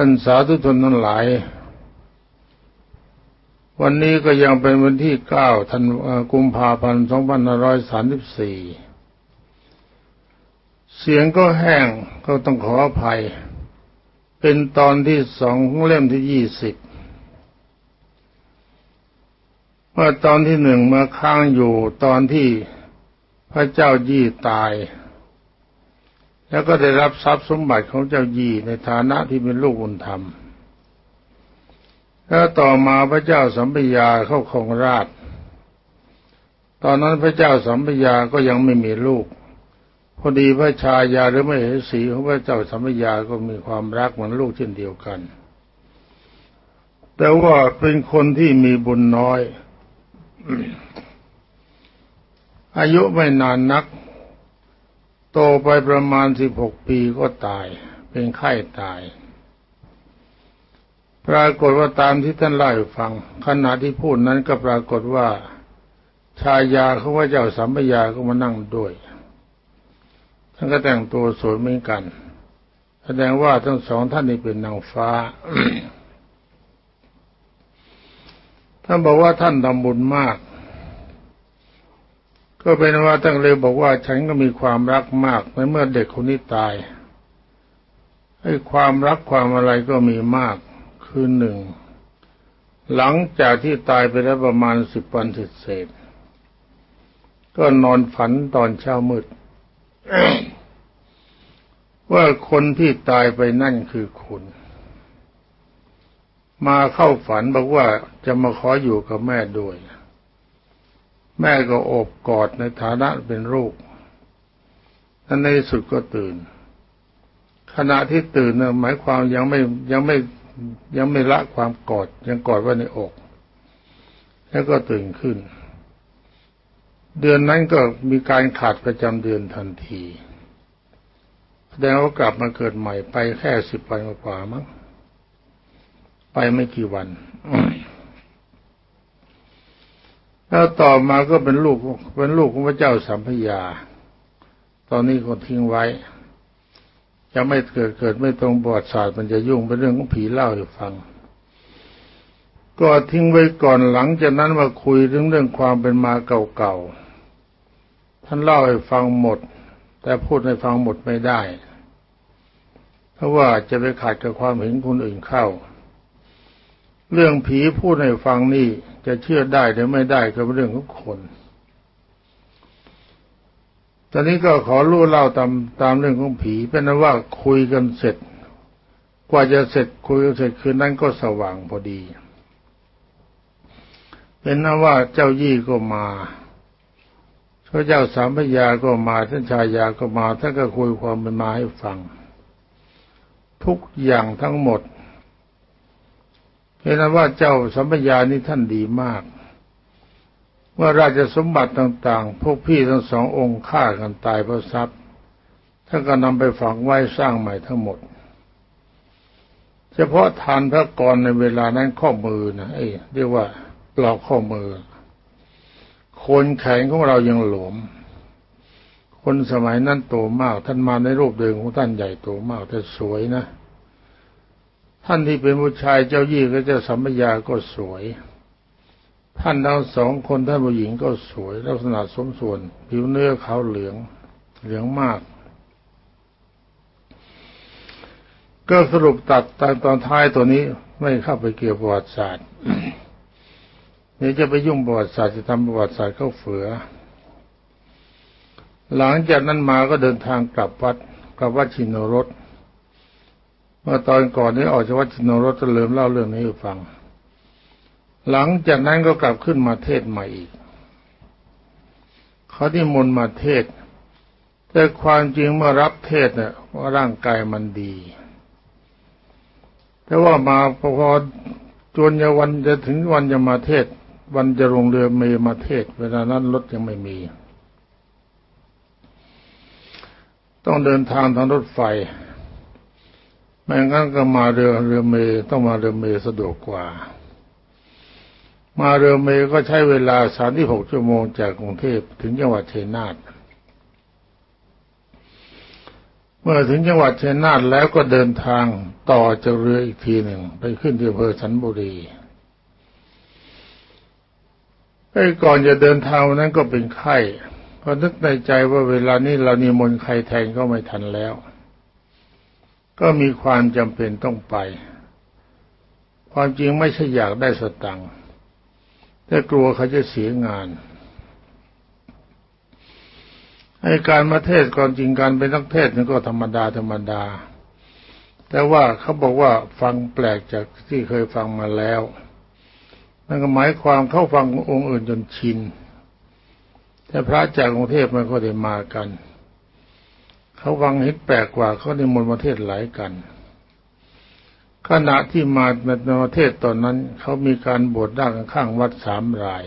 ท่านสาธุชนทั้งหลาย วันนี้ก็ยังเป็นวันที่เก้าธันวากุมภาพันธ์สองพันร้อยสามสิบสี่เสียงก็แห้งก็ต้องขออภัย เป็นตอนที่สองของเล่มที่ยี่สิบเมื่อตอนที่หนึ่งมาค้างอยู่ตอนที่พระเจ้ายี่ตาย แล้วก็ได้รับทรัพย์สมบัติของเจ้ายีในฐานะที่เป็นลูกบุญธรรม แล้วต่อมาพระเจ้าสัมปยาเข้าครองราช ตอนนั้นพระเจ้าสัมปยาก็ยังไม่มีลูก พอดีพระชายาหรือไม่เหสีของพระเจ้าสัมปยาก็มีความรักเหมือนลูกเช่นเดียวกัน แต่ว่าเป็นคนที่มีบุญน้อย อายุไม่นานนัก ตไปประมาณสิบหกปีก็ตาย เป็นไข้ตาย ปรากฏว่าตามที่ท่านเล่าให้ฟัง ขณะที่พูดนั้นก็ปรากฏว่า ชายาเขาว่าเจ้าสัมปยาก็มานั่งด้วย ท่านก็แต่งตัวสวยเหมือนกัน แสดงว่าทั้งสองท่านนี้เป็นนางฟ้า ท่านบอกว่าท่านทำบุญมาก ก็เป็นว่าตั้งเลยบอกว่าฉันก็มีความรักมากในเมื่อเด็กคนนี้ตายให้ความรักความอะไรก็มีมากคือหนึ่งหลังจากที่ตายไปแล้วประมาณสิบวันเศษก็นอนฝันตอนเช้ามืดว่าคนที่ตายไปนั่นคือคุณ มาเข้าฝันบอกว่าจะมาขออยู่กับแม่ด้วย แม่ก็โอบกอดในฐานะเป็นลูกท่านในสุดก็ตื่น ขณะที่ตื่นเนี่ยหมายความยังไม่ยังไม่ยังไม่ละความกอด ยังกอดไว้ในอก แล้วก็ตื่นขึ้น เดือนนั้นก็มีการขาดประจำเดือนทันทีแสดงว่ากลับมาเกิดใหม่ไปแค่สิบวันกว่ามั้งไปไม่กี่วัน แล้วต่อมาก็เป็นลูกเป็นลูกของพระเจ้าสัมพยา ตอนนี้ก็ทิ้งไว้ จะไม่เกิดเกิดไม่ตรงบอดศาสตร์มันจะยุ่งเป็นเรื่องของผีเล่าให้ฟัง ก็ทิ้งไว้ก่อนหลังจากนั้นมาคุยเรื่องเรื่องความเป็นมาเก่าๆ ท่านเล่าให้ฟังหมด แต่พูดให้ฟังหมดไม่ได้ เพราะว่าจะไปขัดกับความเห็นคนอื่นเข้า เรื่องผีพูดให้ฟังนี่จะเชื่อได้หรือไม่ได้ก็เป็นเรื่องของคน ตอนนี้ก็ขอรู้เล่าตามตามเรื่องของผีเป็นนว่าคุยกันเสร็จ กว่าจะเสร็จคุยกันเสร็จคืนนั้นก็สว่างพอดี เป็นนว่าเจ้ายี่ก็มาพระเจ้าสามพยาก็มาท่านชายาก็มาท่านก็คุยความเป็นมาให้ฟัง ทุกอย่างทั้งหมด เห็นว่าเจ้าสัมปญานี้ท่านดีมาก ว่าราชสมบัติต่าง ๆ พวกพี่ทั้งสององค์ฆ่ากันตายเพราะทรัพย์ท่านก็นำไปฝังไว้สร้างใหม่ทั้งหมด เฉพาะทานพระกรในเวลานั้นข้อมือนะเอ้เรียกว่าปลอกข้อมือคนแขนของเรายังหลวม คนสมัยนั้นโตมาก ท่านมาในรูปเดิมของท่านใหญ่โตมากแต่สวยนะ ท่านที่เป็นผู้ชายเจ้ายี่ก็เจ้าสัมปยาก็สวย ท่านทั้งสองคนท่านผู้หญิงก็สวย ลักษณะสมส่วน ผิวเนื้อขาวเหลือง เหลืองมาก ก็สรุปตัดตอนท้ายตัวนี้ไม่เข้าไปเกี่ยวประวัติศาสตร์เนี่จะไปยุ่งประวัติศาสตร์จะทำประวัติศาสตร์เข้าเฟือ หลังจากนั้นมาก็เดินทางกลับวัดกลับวัดชินรส มื่อตอนก่อนนี้ออกจากวัดชินรสจะเริ่มเล่าเรื่องนี้ให้ฟัง หลังจากนั้นก็กลับขึ้นมาเทศใหม่อีกเขาที่มนมาเทศ แต่ความจริงเมื่อรับเทศเนี่ยว่าร่างกายมันดี แต่ว่ามาพอจนจะวันจะถึงวันจะมาเทศ วันจะลงเรือเมมาเทศ เวลานั้นรถยังไม่มี ต้องเดินทางทางรถไฟ ไม่งั้นก็มาเรือเรือเมย์ต้องมาเรือเมย์สะดวกกว่า มาเรือเมย์ก็ใช้เวลาสามที่หกชั่วโมงจากกรุงเทพถึงจังหวัดเชียงนาทเมื่อถึงจังหวัดเชัยนาทแล้วก็เดินทางต่อจากเรืออีกทีหนึ่งไปขึ้นที่อำเภอสันบุรีไอ้ก่อนจะเดินทางนั้นก็เป็นไข้พอนึกในใจว่าเวลานี้เรานิมนต์ใครแทนก็ไม่ทันแล้ว ก็มีความจำเป็นต้องไป ความจริงไม่ใช่อยากได้สตังค์แต่กลัวเขาจะเสียงานให้การมาเทศก่อนจริงการเป็นนักเทศนี่ก็ธรรมดาธรรมดา แต่ว่าเขาบอกว่าฟังแปลกจากที่เคยฟังมาแล้ว นั่นก็หมายความเข้าฟังองค์อื่นจนชิน แต่พระจากกรุงเทพมันก็ได้มากัน เขาฟังเห็นแปลกกว่าเขาในมนประเทศหลายกัน ขณะที่มาในประเทศตอนนั้น เขามีการบวชด้านข้างวัดสามราย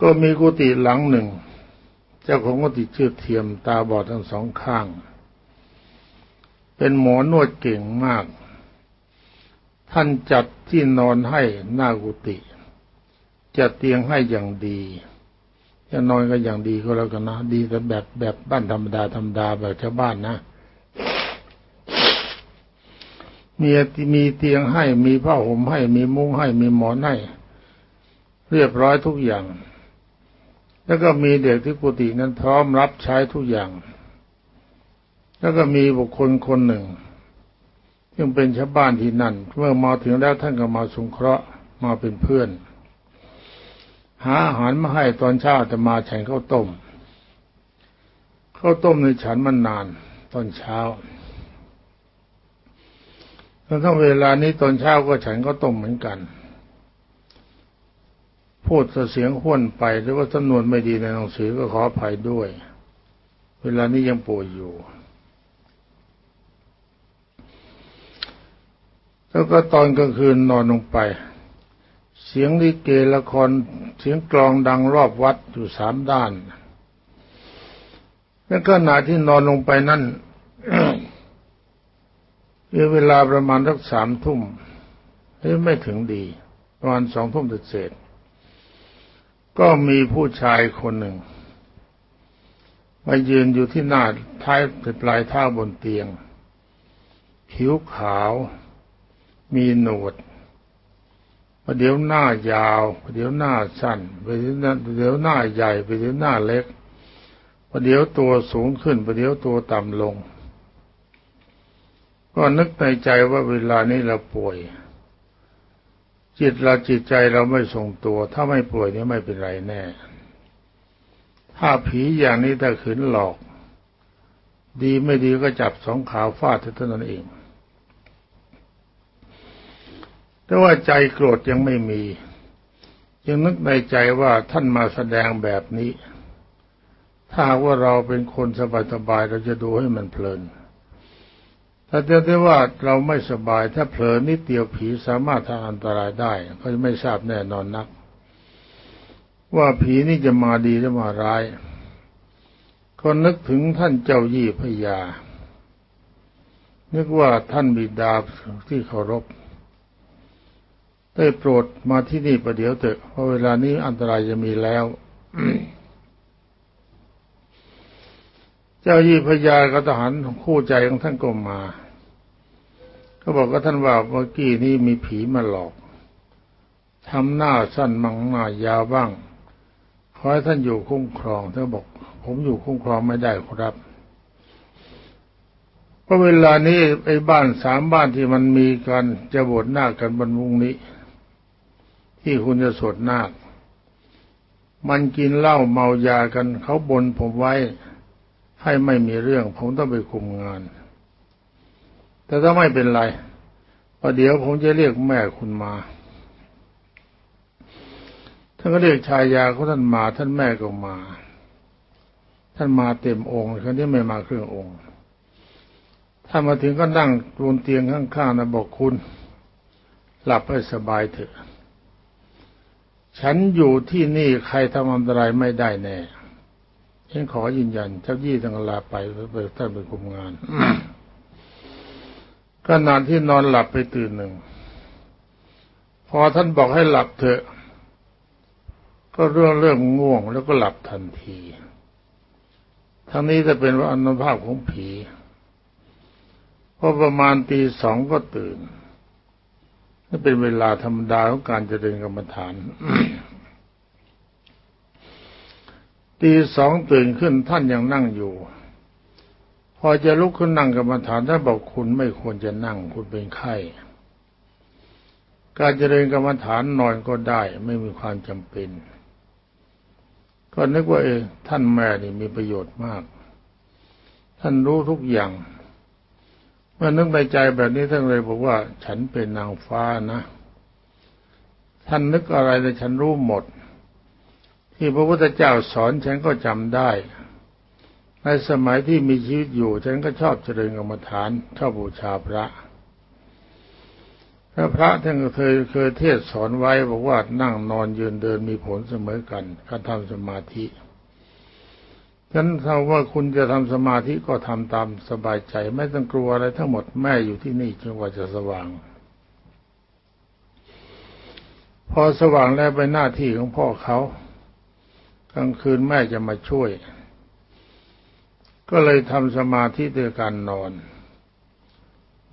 ก็มีกุฏิหลังหนึ่ง เจ้าของกุฏิชื่อเทียมตาบอดทั้งสองข้าง เป็นหมอนวดเก่งมาก ท่านจัดที่นอนให้หน้ากุฏิจัดเตียงให้อย่างดี จะนอนก็อย่างดีก็แล้วกันนะ ดีแต่แบบแบบบ้านธรรมดาธรรมดาแบบชาวบ้านนะมีมีเตียงให้ มีผ้าห่มให้ มีมุ้งให้ มีหมอนให้ เรียบร้อยทุกอย่าง แล้วก็มีเด็กที่กุฏินั้นพร้อมรับใช้ทุกอย่าง แล้วก็มีบุคคลคนหนึ่งซึ่งเป็นชาวบ้านที่นั่น เมื่อมาถึงแล้วท่านก็มาสงเคราะห์มาเป็นเพื่อน หาอาหารมาให้ตอนเช้าจะมาฉันข้าวต้มข้าวต้มในฉันมันนาน ตอนเช้าแล้วถ้าเวลานี้ตอนเช้าก็ฉันข้าวต้มเหมือนกัน พูดเสียงห้วนไปหรือว่าจำนวนไม่ดีในหนังสือก็ขออภัยด้วย เวลานี้ยังป่วยอยู่แล้วก็ตอนกลางคืนนอนลงไป สียงลิเกละครเสียงกลองดังรอบวัดอยู่สามด้านแล้วขณะที่นอนลงไปนั่นเวลาประมาณสักสามทุ่มไม่ถึงดี ประมาณสองทุ่มเศษก็มีผู้ชายคนหนึ่งมายืนอยู่ที่หน้าท้ายปลายเท้าบนเตียง ผิวขาว มีหนวด ประเดี๋ยวหน้ายาวประเดี๋ยวหน้าสั้นประเดี๋ยวหน้าเดี๋ยวหน้าใหญ่ประเดี๋ยวหน้าเล็กประเดี๋ยวตัวสูงขึ้นประเดี๋ยวตัวต่ำลง ก็นึกในใจว่าเวลานี้เราป่วย จิตเราจิตใจเราไม่ทรงตัว ถ้าไม่ป่วยนี่ไม่เป็นไรแน่ ถ้าผีอย่างนี้ถ้าขืนหลอก ดีไม่ดีก็จับสองขาฟาดเท่านั้นเอง แต่ว่าใจโกรธยังไม่มี ยังนึกในใจว่าท่านมาแสดงแบบนี้ ถ้าว่าเราเป็นคนสบายๆเราจะดูให้มันเพลินถ้าเจอได้ว่าเราไม่สบายถ้าเผลอนิดเดียวผีสามารถทำอันตรายได้ก็จะไม่ทราบแน่นอนนัก ว่าผีนี่จะมาดีหรือมาร้ายก็นึกถึงท่านเจ้ายี่พยานึกว่าท่านบิดาที่เคารพ ได้โปรดมาที่นี่ประเดี๋ยวเถอะเพราะเวลานี้อันตรายจะมีแล้ว เจ้ายี่พญากทหารคู่ใจของท่านก็มาก็บอกว่าท่านว่าเมื่อกี้นี้มีผีมาหลอกทำหน้าสั้นมังหน้ายาวบ้างขอให้ท่านอยู่คุ้มครองท่านบอก ผมอยู่คุ้มครองไม่ได้ครับเพราะเวลานี้ไอ้บ้านสามบ้านที่มันมีกันจะบวชหน้ากันบรรวุงนี้ ที่คุณจะสวดนาค มันกินเหล้าเมายากันเขาบนผมไว้ ให้ไม่มีเรื่อง ผมต้องไปคุมงาน แต่ถ้าไม่เป็นไรประเดี๋ยวผมจะเรียกแม่คุณมา ท่านก็เรียกชายาเขาท่านมา ท่านแม่ก็มา ท่านมาเต็มองค์ครั้นี้ไม่มาครึ่งองค์ถ้ามาถึงก็นั่งบนเตียงข้างๆนะบอกคุณ หลับให้สบายเถอะ ฉันอยู่ที่นี่ใครทำอันตรายไม่ได้แน่ฉันขอยืนยันเจ้ายี่ต้องลาไปเพื่อท่านไปคุมงานขณะที่นอนหลับไปตื่นหนึ่ง พอท่านบอกให้หลับเถอะ ก็เรื่องเริ่มง่วงแล้วก็หลับทันที ทั้งนี้จะเป็นว่าอนุภาพของผีพอประมาณตีสองก็ตื่น นี่เป็นเวลาธรรมดาของการเจริญกรรมฐานตีสองตื่นขึ้นท่านยังนั่งอยู่ พอจะลุกขึ้นนั่งกรรมฐานท่านบอกคุณไม่ควรจะนั่งคุณเป็นไข้การเจริญกรรมฐานนอนก็ได้ ไม่มีความจำเป็น ก็นึกว่าเออท่านแม่นี่มีประโยชน์มาก ท่านรู้ทุกอย่าง มื่อนึกในใจแบบนี้ท่านเลยบอกว่า ฉันเป็นนางฟ้านะ ท่านนึกอะไรแต่ฉันรู้หมด ที่พระพุทธเจ้าสอนฉันก็จำได้ ในสมัยที่มีชีวิตอยู่ ฉันก็ชอบเจริญกรรมฐานชอบบูชาพระพระพระท่านเคยเคยเทศสอนไว้บอกว่านั่งนอนยืนเดินมีผลเสมอกันการทำสมาธิ ฉันทำว่าคุณจะทำสมาธิก็ทำตามสบายใจ ไม่ต้องกลัวอะไรทั้งหมดแม่อยู่ที่นี่จนกว่าจะสว่าง พอสว่างแล้วไปหน้าที่ของพ่อเขากลางคืนแม่จะมาช่วย ก็เลยทำสมาธิด้วยการนอน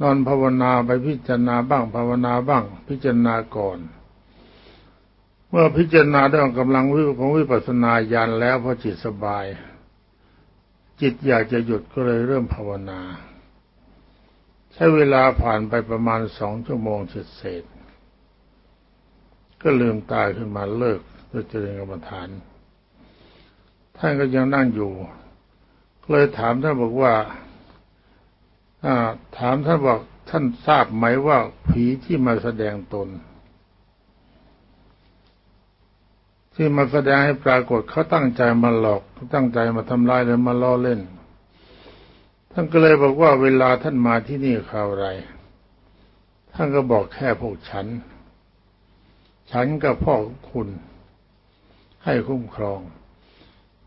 นอนภาวนาไปพิจารณาบ้างภาวนาบ้าง พิจารณาก่อนเมื่อพิจารณาได้กำลังวิของวิปัสสนาญาณแล้วพอจิตสบาย จิตอยากจะหยุดก็เลยเริ่มภาวนา ใช้เวลาผ่านไปประมาณสองชั่วโมงเสร็จก็ลืมตาขึ้นมาเลิกด้วยเจริญกรรมฐาน ท่านก็ยังนั่งอยู่เลยถามท่านบอกว่าถามท่านบอกท่านทราบไหมว่าผีที่มาแสดงตน ที่มาแสดงให้ปรากฏเขาตั้งใจมาหลอกตั้งใจมาทำลายหรือมาล้อเล่น ท่านก็เลยบอกว่าเวลาท่านมาที่นี่คราวไร ท่านก็บอกแค่พวกฉัน ฉันกับพ่อคุณ ให้คุ้มครอง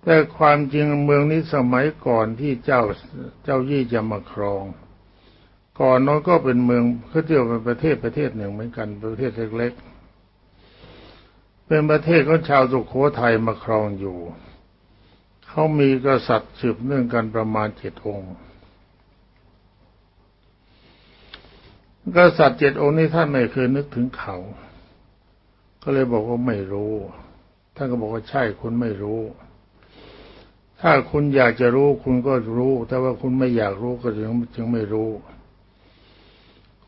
แต่ความจริงเมืองนี้สมัยก่อนที่เจ้าเจ้ายี่จะมาครอง ก่อนนั้นก็เป็นเมืองเขาเรียกเป็นประเทศประเทศหนึ่งเหมือนกันประเทศเล็กๆ เป็นประเทศของชาวสุโขทัยมาครองอยู่ เขามีกษัตริย์สืบเนื่องกันประมาณเจ็ดองค์ กษัตริย์เจ็ดองค์นี้ท่านไม่เคยนึกถึงเขา ก็เลยบอกว่าไม่รู้ ท่านก็บอกว่าใช่คุณไม่รู้ ถ้าคุณอยากจะรู้คุณก็รู้ แต่ว่าคุณไม่อยากรู้ก็จึงจึงไม่รู้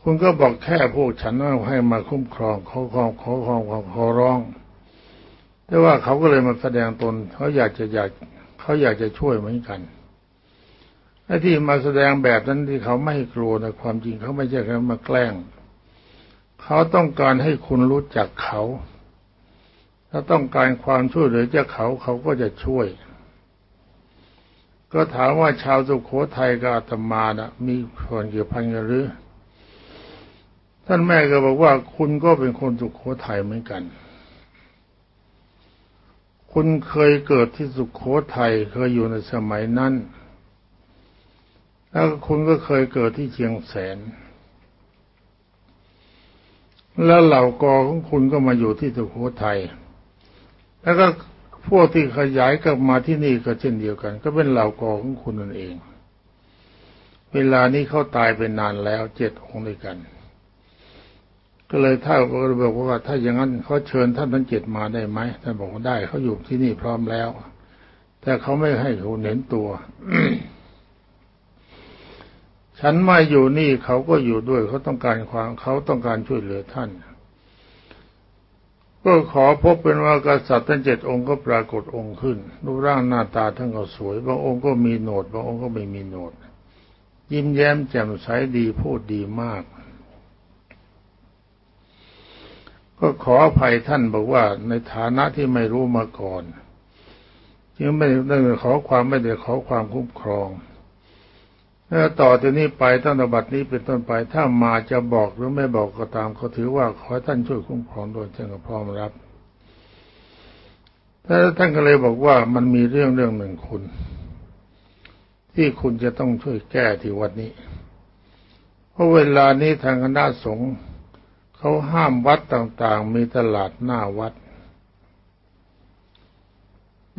คุณก็บอกแค่พวกฉันให้มาคุ้มครองขอขอขอขอขอร้อง แต่ว่าเขาก็เลยมาแสดงตนเขาอยากจะอยากเขาอยากจะช่วยเหมือนกันไอ้ที่มาแสดงแบบนั้นที่เขาไม่กลัวแต่ความจริงเขาไม่ใช่แค่มาแกล้ง เขาต้องการให้คุณรู้จักเขา ถ้าต้องการความช่วยเหลือจากเขาเขาก็จะช่วย ก็ถามว่าชาวสุโขทัยกับอาตมานะมีส่วนเกี่ยวพันกันหรือ ท่านแม่ก็บอกว่าคุณก็เป็นคนสุโขทัยเหมือนกัน คุณเคยเกิดที่สุโขทัยเคยอยู่ในสมัยนั้น แล้วคุณก็เคยเกิดที่เชียงแสน แล้วเหล่ากอของคุณก็มาอยู่ที่สุโขทัยแล้วก็พวกที่ขยายกลับมาที่นี่ก็เช่นเดียวกัน ก็เป็นเหล่ากอของคุณนั่นเอง เวลานี้เขาตายไปนานแล้วเจ็ดองค์ด้วยกัน ก็เลยถ้านก็บอกว่าถ้าอย่างนั้นเขาเชิญท่านทั้งเจ็ดมาได้ไหมท่านบอกว่าได้เขาอยู่ที่นี่พร้อมแล้ว แต่เขาไม่ให้คุณเห็นตัว ฉันไม่อยู่นี่เขาก็อยู่ด้วยเขาต้องการความเขาต้องการช่วยเหลือท่าน ก็ขอพบเป็นว่ากษัตริย์ทั้งเจ็ดองค์ก็ปรากฏองค์ขึ้นรูปร่างหน้าตาทั้งก็สวยบางองค์ก็มีโหนดบางองค์ก็ไม่มีโหนดยิ้มแย้มแจ่มใสดีพูดดีมาก ก็ขออภัยท่านบอกว่า ในฐานะที่ไม่รู้มาก่อนจึงไม่ได้ขอความไม่ได้ขอความคุ้มครองแล้วต่อจากนี้ไปตั้งแต่บัดนี้เป็นต้นไปถ้ามาจะบอกหรือไม่บอกก็ตามเขาถือว่าขอท่านช่วยคุ้มครองโดยท่านก็พร้อมรับแต่ท่านก็เลยบอกว่ามันมีเรื่องเรื่องหนึ่งคุณ ที่คุณจะต้องช่วยแก้ที่วัดนี้ เพราะเวลานี้ทางคณะสงฆ์ เขาห้ามวัดต่างๆ มีตลาดหน้าวัด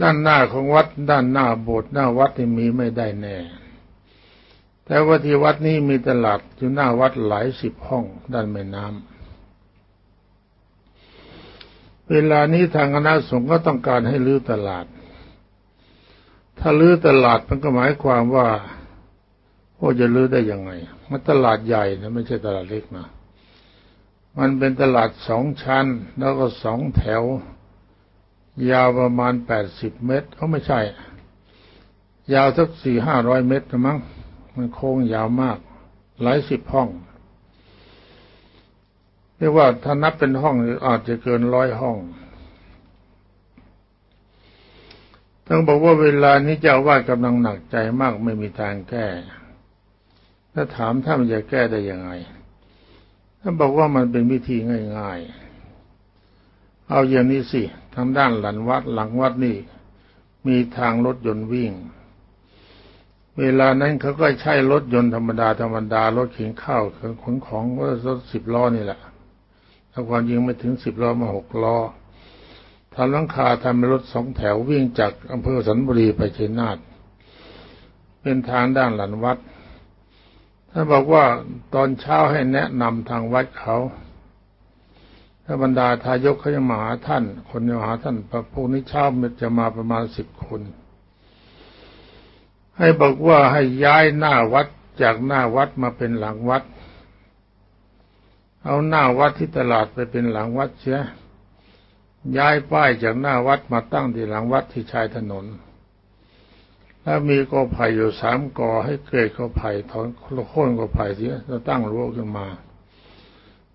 ด้านหน้าของวัด ด้านหน้าโบสถ์หน้าวัดที่มีไม่ได้แน่ แต่ว่าที่วัดนี้มีตลาดอยู่หน้าวัดหลายสิบห้อง ด้านแม่น้ำเวลานี้ทางคณะสงฆ์ก็ต้องการให้ลื้อตลาด ถ้าลื้อตลาดมันก็หมายความว่าโอ้จะลื้อได้ยังไง มันตลาดใหญ่นะไม่ใช่ตลาดเล็กนะ มันเป็นตลาดสองชั้น แล้วก็สองแถว ยาวประมาณแปดสิบเมตรเขาไม่ใช่ ยาวสักสี่ห้าร้อยเมตรมั้งมันโค้งยาวมาก หลายสิบห้องเรียกว่าถ้านับเป็นห้องอาจจะเกินร้อยห้องต้องบอกว่าเวลานี้เจ้าวาดกำลังหนักใจมากไม่มีทางแก้ ถ้าถามท่านจะแก้ได้ยังไง ท่านบอกว่ามันเป็นวิธีง่ายๆ เอาอย่างนี้สิทางด้านหลังวัดหลังวัดนี่ มีทางรถยนต์วิ่ง เวลานั้นเขาก็ใช้รถยนต์ธรรมดาธรรมดารถเข็นข้าวขนของก็รถสิบล้อนี่แหละถ้าความยิงไม่ถึงสิบล้อมาหกล้อทำหลังคาทำเป็นรถสองแถววิ่งจากอำเภอสันบุรีไปเชียงนาทเป็นทางด้านหลังวัด ท่านบอกว่าตอนเช้าให้แนะนำทางวัดเขาถ้าบรรดาทายกเขาจะมาหาท่าน คนจะมาหาท่านพระพวกนี้เช้าจะมาประมาณสิบคน ให้บอกว่าให้ย้ายหน้าวัดจากหน้าวัดมาเป็นหลังวัด เอาหน้าวัดที่ตลาดไปเป็นหลังวัดเสียย้ายป้ายจากหน้าวัดมาตั้งที่หลังวัดที่ชายถนน แล้วมีกอไผ่อยู่สามกอให้เกยกอไผ่ถอนโค่นกอไผ่เสียแล้วตั้งรั้วขึ้นมา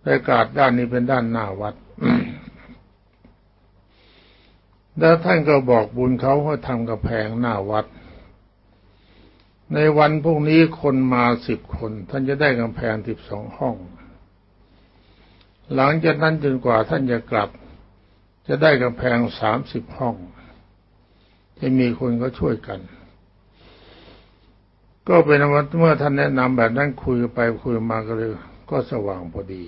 บรรยากาศด้านนี้เป็นด้านหน้าวัด แล้วท่านก็บอกบุญเขาให้ทำกระแพงหน้าวัด ในวันพรุ่งนี้คนมาสิบคน ท่านจะได้กำแพงสิบสองห้อง หลังจากนั้นจนกว่าท่านจะกลับ จะได้กำแพงสามสิบห้อง จะมีคนก็ช่วยกัน ก็เป็นว่าเมื่อท่านแนะนำแบบนั้นคุยไปคุยมาก็เลยก็สว่างพอดี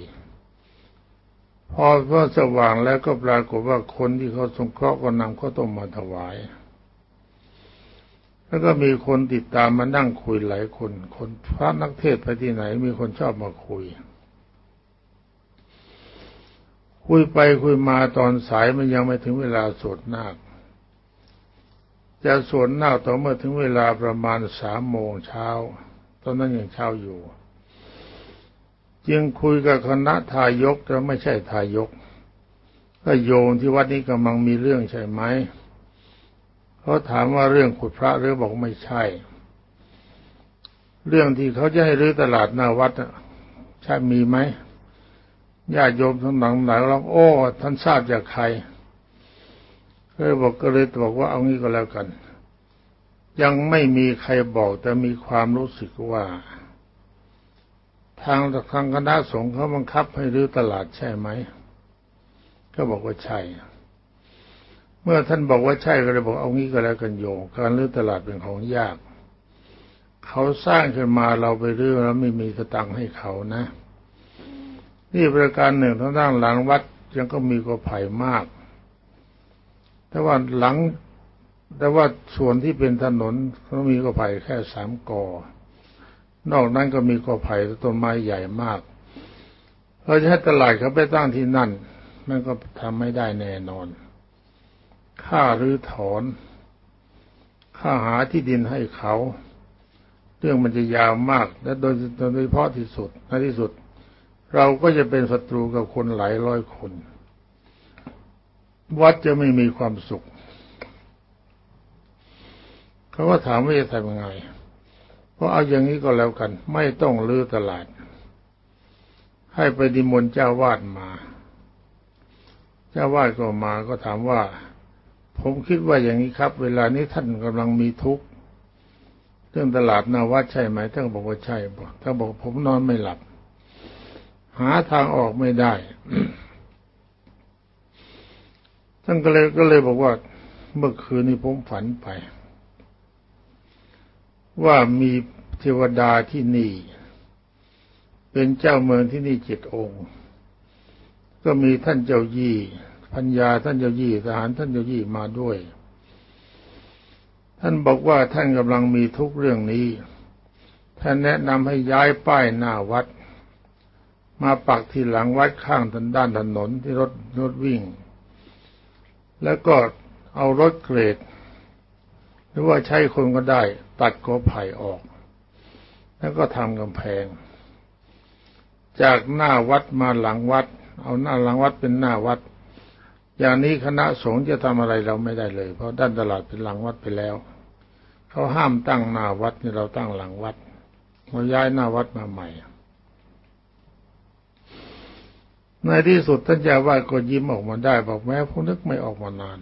พอพอสว่างแล้วก็ปรากฏว่าคนที่เขาสงเคราะห์ก็นำข้าวต้มมาถวาย แล้วก็มีคนติดตามมานั่งคุยหลายคน คนพระนักเทศไปที่ไหน มีคนชอบมาคุย คุยไปคุยมาตอนสายมันยังไม่ถึงเวลาสวดนาค จะสวดนาต่อเมื่อถึงเวลาประมาณสามโมงเช้าตอนนั้นยังเช้าอยู่ จึงคุยกับคณะทายกแต่ไม่ใช่ทายกก็โยงที่วัดนี้กำลังมีเรื่องใช่ไหมเขาถามว่าเรื่องขุดพระหรือบอกไม่ใช่ เรื่องที่เขาจะให้รื้อตลาดหน้าวัดใช่มีไหมญาติโยมทั้งหลังหลายร้องโอ้ท่านทราบจากใคร ก็เลยบอกก็เลยบอกว่าเอางี้ก็แล้วกัน ยังไม่มีใครบอกแต่มีความรู้สึกว่า ทางทางคณะสงฆ์เขาบังคับให้รื้อตลาดใช่ไหมก็บอกว่าใช่ เมื่อท่านบอกว่าใช่ก็เลยบอกเอางี้ก็แล้วกันโยงการรื้อตลาดเป็นของยากเขาสร้างขึ้นมาเราไปรื้อแล้วไม่มีสตังค์ให้เขานะ นี่ประการหนึ่งทางด้านหลังวัดยังก็มีกอไผ่มาก แต่ว่าหลัง แต่ว่าส่วนที่เป็นถนนเขามีกอไผ่แค่สามกอ นอกนั้นก็มีกอไผ่ต้นไม้ใหญ่มากเราจะให้ตลาดเขาไปตั้งที่นั่น มันก็ทำไม่ได้แน่นอน ค่าหรือถอน ค่าหาที่ดินให้เขา เรื่องมันจะยาวมาก และโดยโดยเฉพาะที่สุดในที่สุด เราก็จะเป็นศัตรูกับคนหลายร้อยคน วัดจะไม่มีความสุข เขาก็ถามว่าจะทำยังไงเพราะเอาอย่างนี้ก็แล้วกัน ไม่ต้องลื้อตลาด ให้ไปดิมนเจ้าวาดมา เจ้าวาดก็มาก็ถามว่า ผมคิดว่าอย่างนี้ครับ เวลานี้ท่านกำลังมีทุกข์เรื่องตลาดนาวัดใช่ไหมท่านบอกว่าใช่บอกท่านบอกผมนอนไม่หลับ หาทางออกไม่ได้ ท่านก็เลยก็เลยบอกว่า เมื่อคืนนี้ผมฝันไป ว่ามีเทวดาที่นี่ เป็นเจ้าเมืองที่นี่เจ็ดองค์ ก็มีท่านเจ้ายี่พัญญาท่านเจ้ายี่ทหารท่านเจ้ายี่มาด้วย ท่านบอกว่าท่านกำลังมีทุกเรื่องนี้ท่านแนะนำให้ย้ายป้ายหน้าวัด มาปักที่หลังวัดข้างทางด้านถนนที่รถรถวิ่ง แล้วก็เอารถเกรด หรือว่าใช้คนก็ได้ ตัดกอไผ่ออก แล้วก็ทำกำแพง จากหน้าวัดมาหลังวัด เอาหน้าหลังวัดเป็นหน้าวัด อย่างนี้คณะสงฆ์จะทำอะไรเราไม่ได้เลย เพราะด้านตลาดเป็นหลังวัดไปแล้วเขาห้ามตั้งหน้าวัดนี่เราตั้งหลังวัดเราย้ายหน้าวัดมาใหม่ ในที่สุดท่านเจ้าวาดก็ยิ้มออกมาได้ บอกแม้ผมนึกไม่ออกมานาน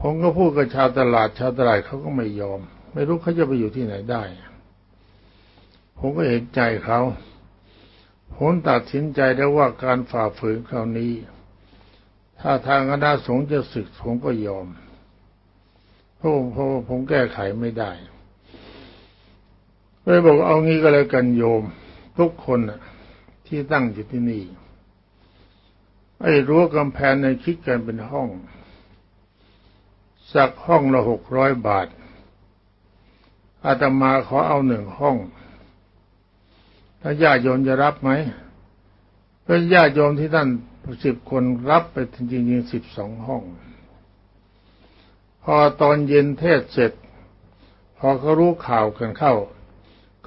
ผมก็พูดกับชาวตลาดชาวตลาดเขาก็ไม่ยอม ไม่รู้เขาจะไปอยู่ที่ไหนได้ ผมก็เห็นใจเขาผมตัดสินใจได้ว่าการฝ่าฝืนคราวนี้ ถ้าทางคณะสงฆ์จะศึกผมก็ยอมเพราะเพราะผมแก้ไขไม่ได้เลยบอกเอางี้ก็แล้วกันโยม ทุกคน ที่ตั้งอยู่ที่นี่ไอ้รั้วกำแพงในคิดกันเป็นห้อง สักห้องละหกร้อยบาทอาตมาขอเอาหนึ่งห้อง ถ้าญาติโยมจะรับไหมก็ญาติโยมที่ท่านสิบคนรับไปจริงๆสิบสองห้อง พอตอนเย็นเทศเสร็จ พอเขารู้ข่าวกันเข้า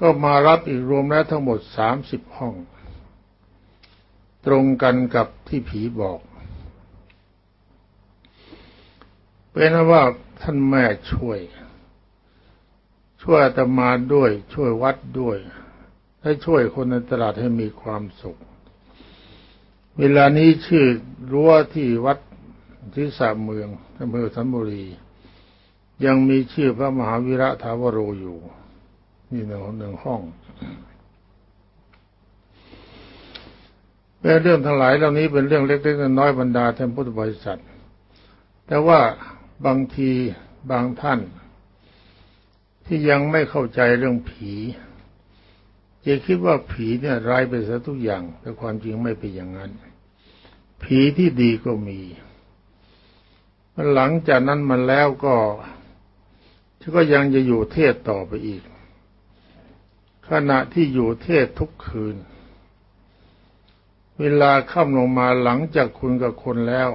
ก็มารับอีกรวมแล้วทั้งหมดสามสิบห้อง ตรงกันกับที่ผีบอก เป็นว่าท่านแม่ช่วย ช่วยอาตมาด้วย ช่วยวัดด้วยและช่วยคนในตลาดให้มีความสุข เวลานี้ชื่อรั้วที่วัดที่สามเมืองอำเภอสันบุรียังมีชื่อพระมหาวิระทาวโรอยู่นี่หนึ่งห้อง เป็นเรื่องทั้งหลายเหล่านี้เป็นเรื่องเล็กๆน้อยๆบรรดาท่านพุทธบริษัท แต่ว่าบางทีบางท่าน ที่ยังไม่เข้าใจเรื่องผีจะคิดว่าผีเนี่ยร้ายไปซะทุกอย่าง แต่ความจริงไม่เป็นอย่างนั้น ผีที่ดีก็มีหลังจากนั้นมันแล้วก็ก็ยังจะอยู่เทศต่อไปอีก ขณะที่อยู่เทศทุกคืน เวลาค่ำลงมาหลังจากคุณกับคนแล้ว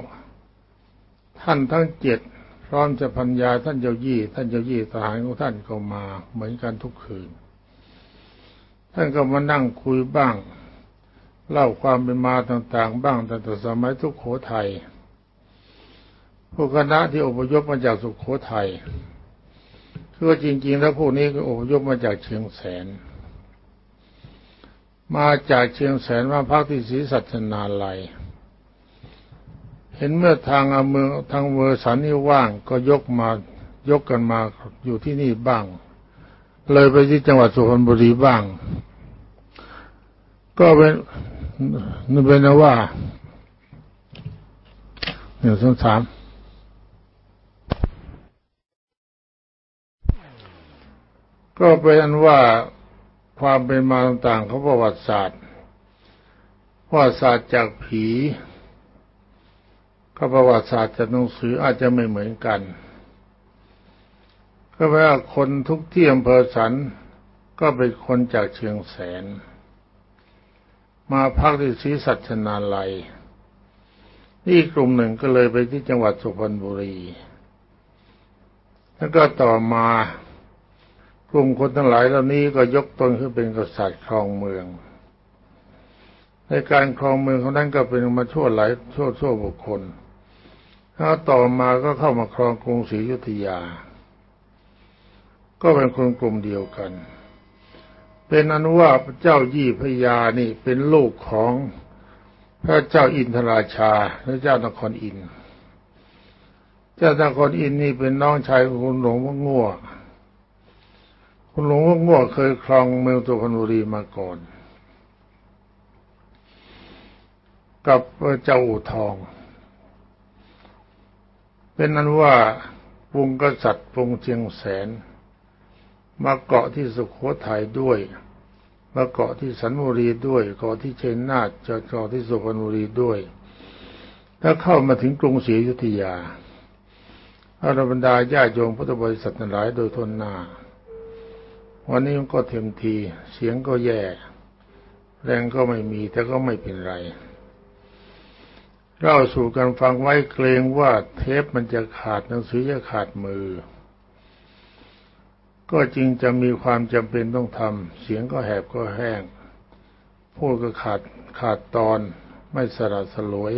ท่านทั้งเจ็ดพร้อมจะพัญญาท่านเจ้ายี่ ท่านเจ้ายี่ทหารของท่านก็มา เหมือนกันทุกคืน ท่านก็มานั่งคุยบ้าง เล่าความเป็นมาต่างๆ บ้างตั้งแต่สมัยทุกโขไทยพวกคณะที่อพยพมาจากสุโขทัยคือจริงๆแล้วพวกนี้ก็อพยพมาจากเชียงแสน มาจากเชียงแสนมาพักที่ศรีสัชนาลัย เห็นเมื่อทางเมืองทางเวอร์สันนี่ว่างก็ยกมายกกันมาอยู่ที่นี่บ้าง เลยไปที่จังหวัดสุพรรณบุรีบ้าง ก็เป็นนึกเป็นว่าหนึ่งสองสามก็เป็นว่า ความเป็นมาต่างๆของประวัติศาสตร์ประวัติศาสตร์จากผีกับประวัติศาสตร์จากหนังสืออาจจะไม่เหมือนกัน ก็แปลว่าคนทุกที่อำเภอสันก็เป็นคนจากเชียงแสน มาพักที่ศรีสัชนาลัยนี่กลุ่มหนึ่งก็เลยไปที่จังหวัดสุพรรณบุรี แล้วก็ต่อมา กลุ่มคนทั้งหลายเหล่านี้ก็ยกตนขึ้นเป็นกษัตริย์ครองเมือง ในการครองเมืองของนั้นก็เป็นมาชั่วหลายชั่วชั่วบุคคลแล้วต่อมาก็เข้ามาครองกรุงศรีอยุธยา ก็เป็นคนกลุ่มเดียวกัน เป็นอนุว่าพระเจ้ายี่พยานี่เป็นลูกของพระเจ้าอินทราชาและเจ้านครอิน เจ้านครอินนี่เป็นน้องชายของคุณหลวงพ่อง่ว คุณหลวงพ่อง่วเคยครองเมืองสุพรรณบุรีมาก่อน กับเจ้าอู่ทอง เป็นนั้นว่าปรุงกษัตริย์ปรุงเชียงแสน มาเกาะที่สุโขทัยด้วย มาเกาะที่สันบุรีด้วยเกาะที่เชนนาทจะเกาะที่สุพรรณบุรีด้วย ถ้าเข้ามาถึงกรุงศรีอยุธยาอรบรรดาญาโยมพุทธบริษัทหลายโดยทนหน้า วันนี้มันก็เต็มที เสียงก็แย่ แรงก็ไม่มี แต่ก็ไม่เป็นไรเราสู่กันฟังไว้เกรงว่าเทปมันจะขาดหนังสือจะขาดมือ ก็จริงจะมีความจำเป็นต้องทำเสียงก็แหบก็แห้งพูดก็ขาดขาดตอนไม่สระสลวย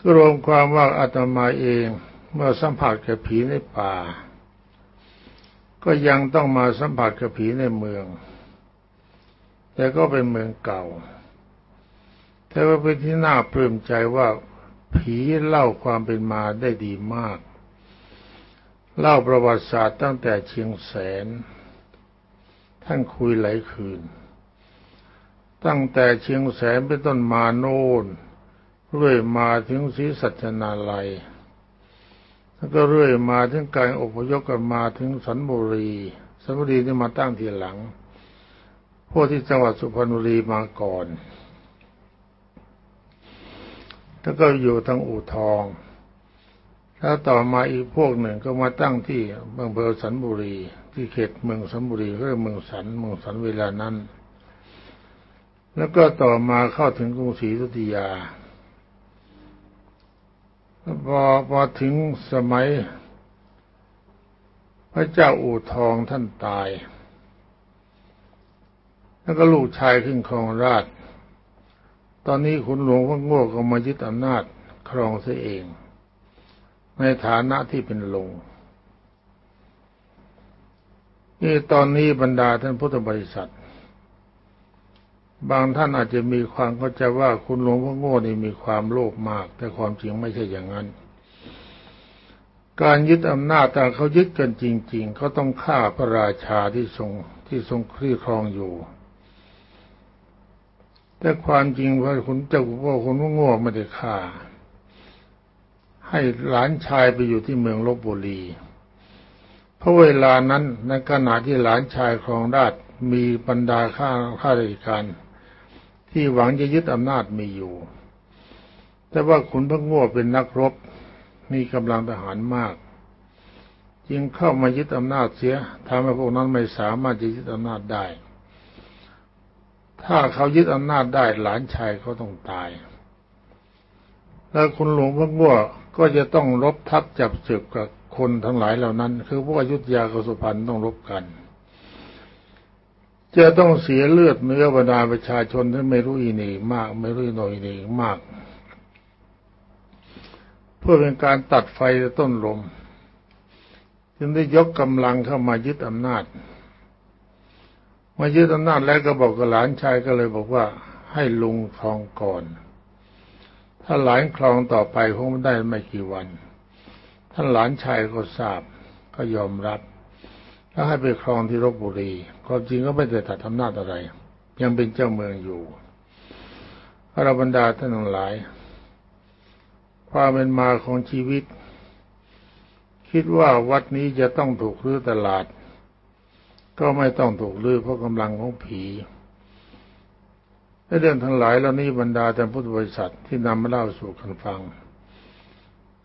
ก็รวมความว่าอาตมาเอง เมื่อสัมผัสกับผีในป่า ก็ยังต้องมาสัมผัสกับผีในเมือง แต่ก็เป็นเมืองเก่า แต่ว่าเป็นที่น่าปลื้มใจว่าผีเล่าความเป็นมาได้ดีมาก เล่าประวัติศาสตร์ตั้งแต่เชียงแสน ท่านคุยหลายคืน ตั้งแต่เชียงแสนเป็นต้นมาโน่นเรื่อยมาถึงศรีสัจนาลัย แล้วก็เรื่อยมาถึงการอพยพกันมาถึงสันบุรีสันบุรีนี่มาตั้งทีหลัง พวกที่จังหวัดสุพรรณบุรีมาก่อน แล้วก็อยู่ทางอู่ทอง แล้วต่อมาอีกพวกหนึ่งก็มาตั้งที่เมืองเบอร์สันบุรี ที่เขตเมืองสันบุรีเรียกเมืองสันเมืองสันเวลานั้น แล้วก็ต่อมาเข้าถึงกรุงศรีอยุธยา พอพอถึงสมัย พระเจ้าอู่ทองท่านตาย แล้วก็ลูกชายขึ้นครองราช ตอนนี้ขุนหลวงพระโง่ก็มายึดอำนาจครองเสียเอง ในฐานะที่เป็นลงนี่ตอนนี้บรรดาท่านพุทธบริษัท บางท่านอาจจะมีความเข้าใจว่าคุณหลวงพ่อโง่นี่มีความโลภมาก แต่ความจริงไม่ใช่อย่างนั้น การยึดอำนาจแต่เขายึดกันจริง ๆ เขาต้องฆ่าพระราชาที่ทรงที่ทรงครี่ครองอยู่ แต่ความจริงว่าคุณเจ้าพ่อคุณพ่อโง่ไม่ได้ฆ่า ให้หลานชายไปอยู่ที่เมืองลบบุรีเพราะเวลานั้นในขณะที่หลานชายครองราชมีบรรดาข้าข้าราชการ ที่หวังจะยึดอำนาจมีอยู่ แต่ว่าขุนพระโง่เป็นนักรบ มีกำลังทหารมาก จึงเข้ามายึดอำนาจเสียทำให้พวกนั้นไม่สามารถจะยึดอำนาจได้ ถ้าเขายึดอำนาจได้หลานชายเขาต้องตาย แล้วคุณหลวงพระโง่ก็จะต้องรบทับจับศึกกับคนทั้งหลายเหล่านั้น คือพวกอยุธยากับสุพรรณต้องรบกัน จะต้องเสียเลือดเนื้อบรรดาประชาชนที่ไม่รู้อีนี่มาก ไม่รู้หน่อยนี่มาก เพื่อเป็นการตัดไฟต้นลมจึงได้ยกกำลังเข้ามายึดอำนาจ มายึดอำนาจแล้วก็บอกกับหลานชายก็เลยบอกว่า ให้ลุงครองก่อน ถ้าหลานครองต่อไปคงไม่ได้ไม่กี่วัน ท่านหลานชายก็ทราบก็ยอมรับ แล้วให้ไปครองที่รบบุรีความจริงก็ไม่ได้ตัดอำนาจอะไร ยังเป็นเจ้าเมืองอยู่พระบรรดาท่านทั้งหลาย ความเป็นมาของชีวิต คิดว่าวัดนี้จะต้องถูกรื้อตลาด ก็ไม่ต้องถูกรื้อเพราะกำลังของผีเรื่องทั้งหลายเหล่านี้บรรดาแต่พุทธบริษัทที่นำมาเล่าสู่กันฟัง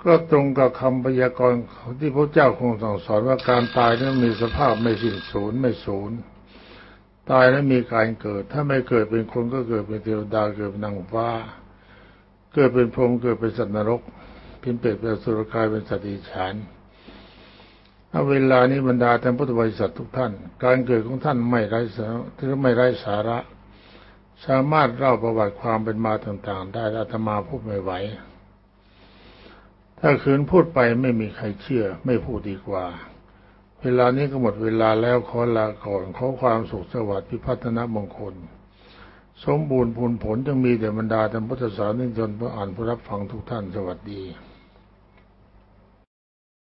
ก็ตรงกับคำพยากรณ์ที่พระเจ้าคงสั่งสอนว่าการตายนั้นมีสภาพไม่สิ้นสูญไม่สูญตายแล้วมีการเกิด ถ้าไม่เกิดเป็นคนก็เกิดเป็นเทวดาเกิดเป็นนางฟ้า เกิดเป็นพรหมเกิดเป็นสัตว์นรกเป็นเปรตเป็นสุรกายเป็นสัตว์ดิฉันเอาเวลานี้บรรดาท่านพุทธบริษัททุกท่าน การเกิดของท่านไม่ไร้สาระหรือไม่ไร้สาระ สามารถเล่าประวัติความเป็นมาต่างๆ ได้อาตมาพูดไม่ไหว ถ้าคืนพูดไปไม่มีใครเชื่อ ไม่พูดดีกว่า เวลานี้ก็หมดเวลาแล้วขอลาก่อนขอความสุขสวัสดิ์พิพัฒนมงคล สมบูรณ์ผลผลจึงมีแต่บรรดาธรรมพุทธศาสนิกชนผู้อ่านผู้รับฟังทุกท่านสวัสดี